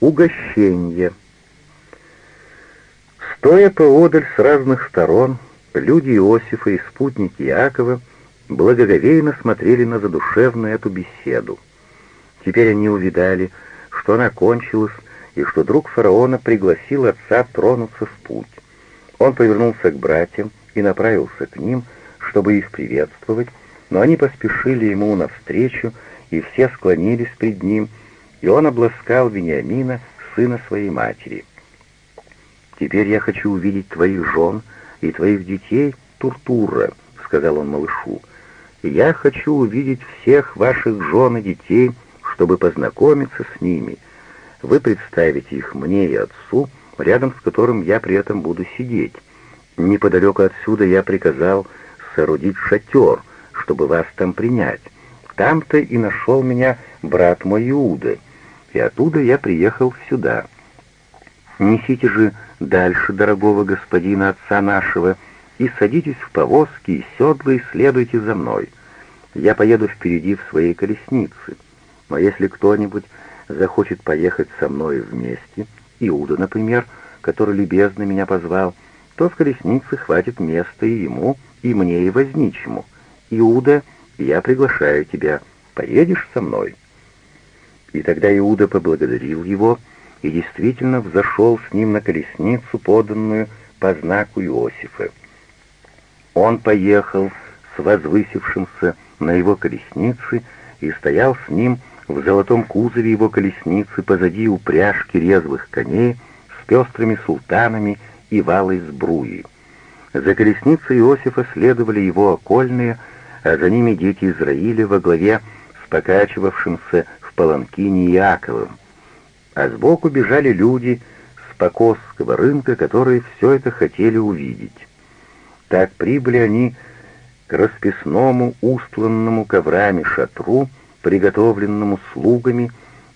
Угощение. Стоя поодаль с разных сторон, люди Иосифа и спутники Иакова благоговейно смотрели на задушевную эту беседу. Теперь они увидали, что она кончилась, и что друг фараона пригласил отца тронуться в путь. Он повернулся к братьям и направился к ним, чтобы их приветствовать, но они поспешили ему навстречу, и все склонились пред ним, и он обласкал Вениамина, сына своей матери. «Теперь я хочу увидеть твоих жен и твоих детей, Туртура», — сказал он малышу. «Я хочу увидеть всех ваших жен и детей, чтобы познакомиться с ними. Вы представите их мне и отцу, рядом с которым я при этом буду сидеть. Неподалеку отсюда я приказал соорудить шатер, чтобы вас там принять. Там-то и нашел меня брат мой Иуда, и оттуда я приехал сюда. Несите же дальше дорогого господина отца нашего и садитесь в повозки и седла и следуйте за мной. Я поеду впереди в своей колеснице. Но если кто-нибудь захочет поехать со мной вместе, Иуда, например, который любезно меня позвал, то в колеснице хватит места и ему, и мне, и возничему. Иуда, я приглашаю тебя, поедешь со мной?» И тогда Иуда поблагодарил его и действительно взошел с ним на колесницу, поданную по знаку Иосифа. Он поехал с возвысившимся на его колеснице и стоял с ним в золотом кузове его колесницы позади упряжки резвых коней с пестрыми султанами и валой сбруи. За колесницей Иосифа следовали его окольные, а за ними дети Израиля во главе с покачивавшимся паланкине Иаковым. А сбоку бежали люди с Покосского рынка, которые все это хотели увидеть. Так прибыли они к расписному, устланному коврами шатру, приготовленному слугами,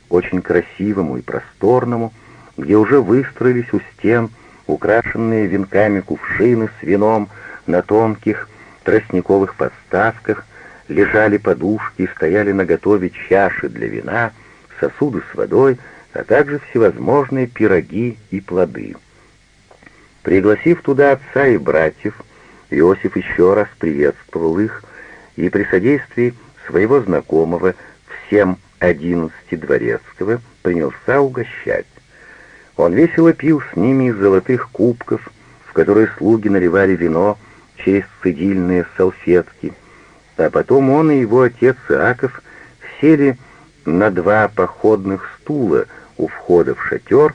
очень красивому и просторному, где уже выстроились у стен украшенные венками кувшины с вином на тонких тростниковых подставках, лежали подушки, стояли наготове чаши для вина, сосуды с водой, а также всевозможные пироги и плоды. Пригласив туда отца и братьев, Иосиф еще раз приветствовал их и при содействии своего знакомого всем одиннадцати дворецкого принялся угощать. Он весело пил с ними из золотых кубков, в которые слуги наливали вино через цедильные салфетки, а потом он и его отец Иаков сели на два походных стула у входа в шатер,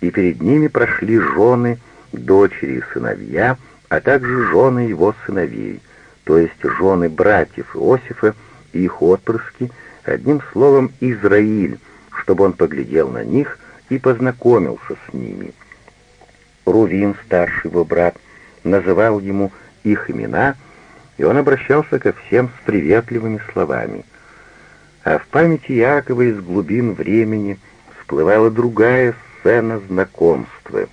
и перед ними прошли жены, дочери и сыновья, а также жены его сыновей, то есть жены братьев Иосифа и их отпрыски, одним словом, Израиль, чтобы он поглядел на них и познакомился с ними. Рувин, старший его брат, называл ему их имена, и он обращался ко всем с приветливыми словами. А в памяти Якова из глубин времени всплывала другая сцена знакомства.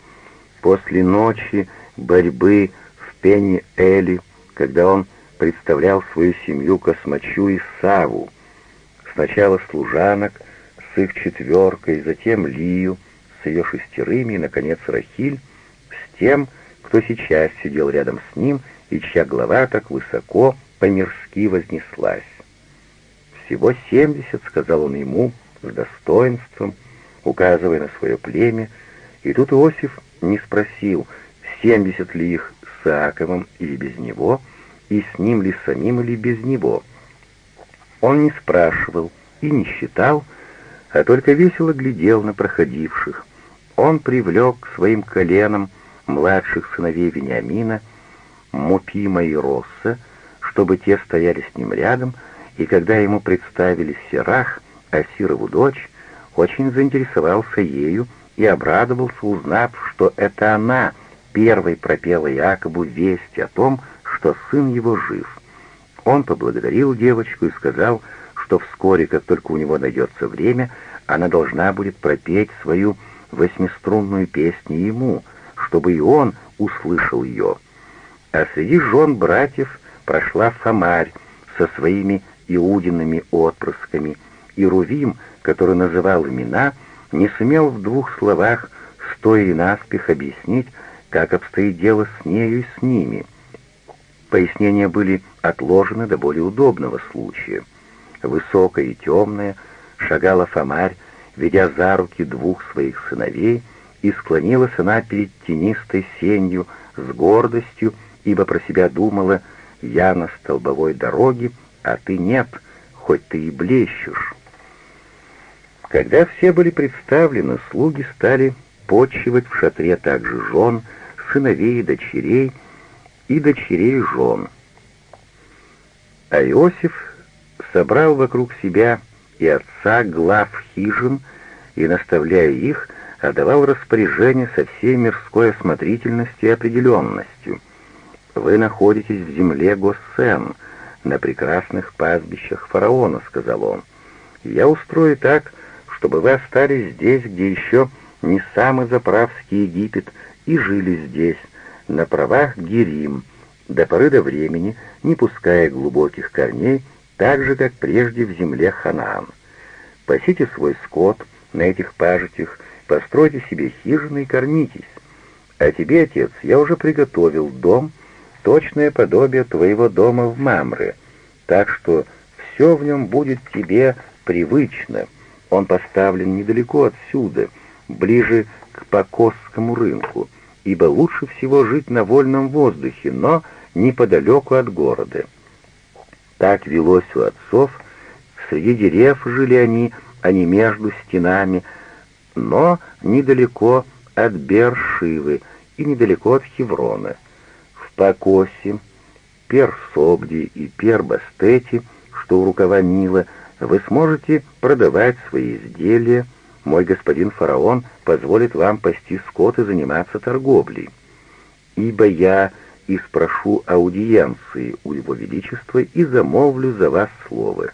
После ночи борьбы в Пенни Эли, когда он представлял свою семью Космачу и Саву, сначала служанок, с их четверкой, затем Лию с ее шестерыми и, наконец, Рахиль с тем, кто сейчас сидел рядом с ним и чья голова так высоко по-мирски вознеслась. «Всего семьдесят», — сказал он ему с достоинством, указывая на свое племя, и тут Иосиф не спросил, семьдесят ли их с Иаковом или без него, и с ним ли самим или без него. Он не спрашивал и не считал, а только весело глядел на проходивших. Он привлек к своим коленам младших сыновей Вениамина, Мупима и Росса, чтобы те стояли с ним рядом, и когда ему представили Серах, Асирову дочь, очень заинтересовался ею и обрадовался, узнав, что это она первой пропела Якобу весть о том, что сын его жив. Он поблагодарил девочку и сказал, что вскоре, как только у него найдется время, она должна будет пропеть свою восьмиструнную песню ему, чтобы и он услышал ее. А среди жен братьев прошла Фомарь со своими иудиными отпрысками, и Рувим, который называл имена, не сумел в двух словах, стоя и наспех, объяснить, как обстоит дело с нею и с ними. Пояснения были отложены до более удобного случая. Высокая и темная шагала Фомарь, ведя за руки двух своих сыновей, и склонилась она перед тенистой сенью с гордостью, ибо про себя думала «Я на столбовой дороге, а ты нет, хоть ты и блещешь». Когда все были представлены, слуги стали почивать в шатре также жен, сыновей и дочерей, и дочерей жен. А Иосиф собрал вокруг себя и отца глав хижин, и, наставляя их, отдавал распоряжение со всей мирской осмотрительностью и определенностью. «Вы находитесь в земле Госсен, на прекрасных пастбищах фараона», — сказал он. «Я устрою так, чтобы вы остались здесь, где еще не самый заправский Египет, и жили здесь, на правах Герим, до поры до времени, не пуская глубоких корней, так же, как прежде в земле Ханаан. Пасите свой скот на этих пажитях, постройте себе хижины и кормитесь. А тебе, отец, я уже приготовил дом, точное подобие твоего дома в Мамре, так что все в нем будет тебе привычно, он поставлен недалеко отсюда, ближе к Покосскому рынку, ибо лучше всего жить на вольном воздухе, но неподалеку от города. Так велось у отцов, среди дерев жили они, а не между стенами, но недалеко от Бершивы и недалеко от Хеврона. В Покосе, Персобде и Пербастете, что у рукава Нила, вы сможете продавать свои изделия, мой господин фараон позволит вам пасти скот и заниматься торговлей. Ибо я и спрошу аудиенции у его величества и замолвлю за вас слово.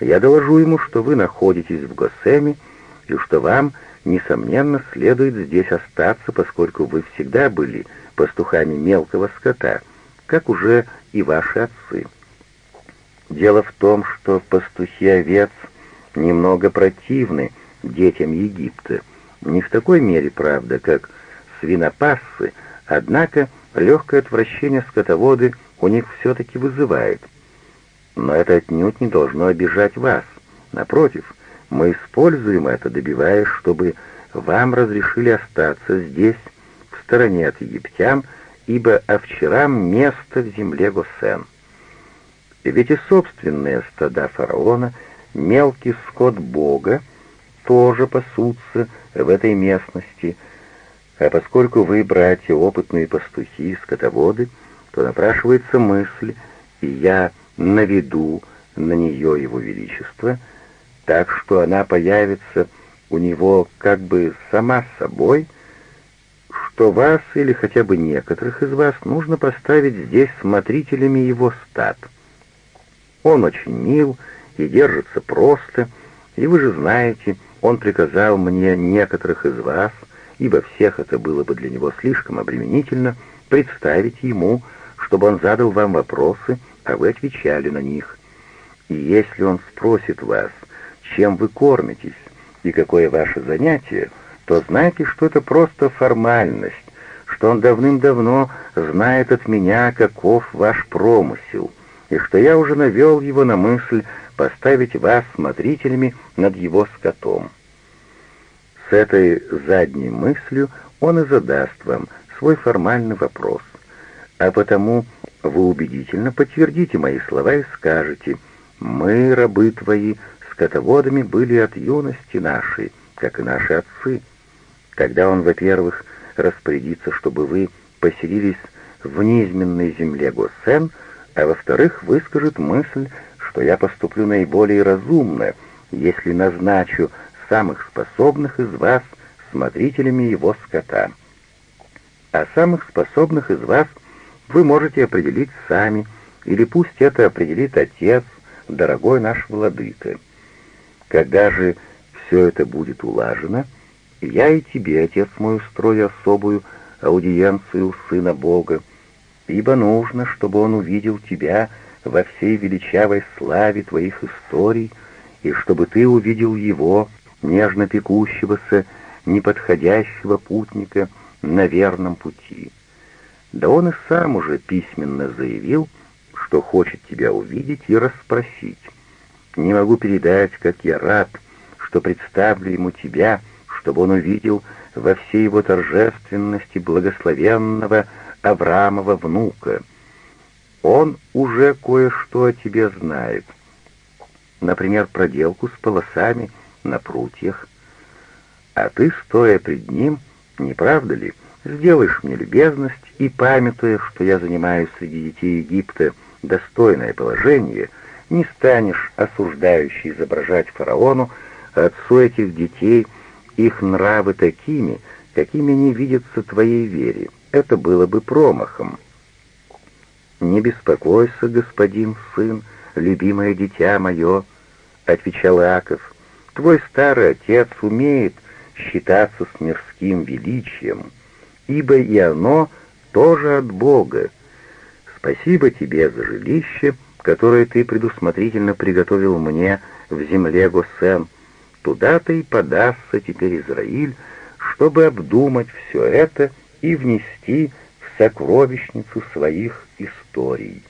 Я доложу ему, что вы находитесь в Госеме, и что вам, несомненно, следует здесь остаться, поскольку вы всегда были пастухами мелкого скота, как уже и ваши отцы. Дело в том, что пастухи овец немного противны детям Египта. Не в такой мере, правда, как свинопассы, однако легкое отвращение скотоводы у них все-таки вызывает. Но это отнюдь не должно обижать вас. Напротив, мы используем это, добиваясь, чтобы вам разрешили остаться здесь, в стороне от египтян, ибо овчарам место в земле Госен. Ведь и собственные стада фараона, мелкий скот Бога, тоже пасутся в этой местности, а поскольку вы, братья, опытные пастухи и скотоводы, то напрашивается мысль, и я наведу на нее его величество, так что она появится у него как бы сама собой, что вас или хотя бы некоторых из вас нужно поставить здесь смотрителями его стад — он очень мил и держится просто, и вы же знаете, он приказал мне некоторых из вас, ибо всех это было бы для него слишком обременительно, представить ему, чтобы он задал вам вопросы, а вы отвечали на них. И если он спросит вас, чем вы кормитесь и какое ваше занятие, то знайте, что это просто формальность, что он давным-давно знает от меня, каков ваш промысел — и что я уже навел его на мысль поставить вас смотрителями над его скотом. С этой задней мыслью он и задаст вам свой формальный вопрос, а потому вы убедительно подтвердите мои слова и скажете «Мы, рабы твои, скотоводами были от юности нашей, как и наши отцы». Когда он, во-первых, распорядится, чтобы вы поселились в низменной земле Госен — а во-вторых, выскажет мысль, что я поступлю наиболее разумно, если назначу самых способных из вас смотрителями его скота. А самых способных из вас вы можете определить сами, или пусть это определит отец, дорогой наш владыка. Когда же все это будет улажено, я и тебе, отец мой, устрою особую аудиенцию Сына Бога, ибо нужно, чтобы он увидел тебя во всей величавой славе твоих историй, и чтобы ты увидел его нежно пекущегося, неподходящего путника на верном пути. Да он и сам уже письменно заявил, что хочет тебя увидеть и расспросить. Не могу передать, как я рад, что представлю ему тебя, чтобы он увидел во всей его торжественности благословенного Авраамова внука. Он уже кое-что о тебе знает. Например, проделку с полосами на прутьях. А ты, стоя пред ним, не правда ли, сделаешь мне любезность и, памятуя, что я занимаю среди детей Египта достойное положение, не станешь осуждающий изображать фараону, отцу этих детей, их нравы такими, какими не видятся твоей вере. Это было бы промахом. «Не беспокойся, господин сын, любимое дитя мое», — отвечал Иаков. «Твой старый отец умеет считаться с мирским величием, ибо и оно тоже от Бога. Спасибо тебе за жилище, которое ты предусмотрительно приготовил мне в земле Госен. Туда-то и подастся теперь Израиль, чтобы обдумать все это и внести в сокровищницу своих историй.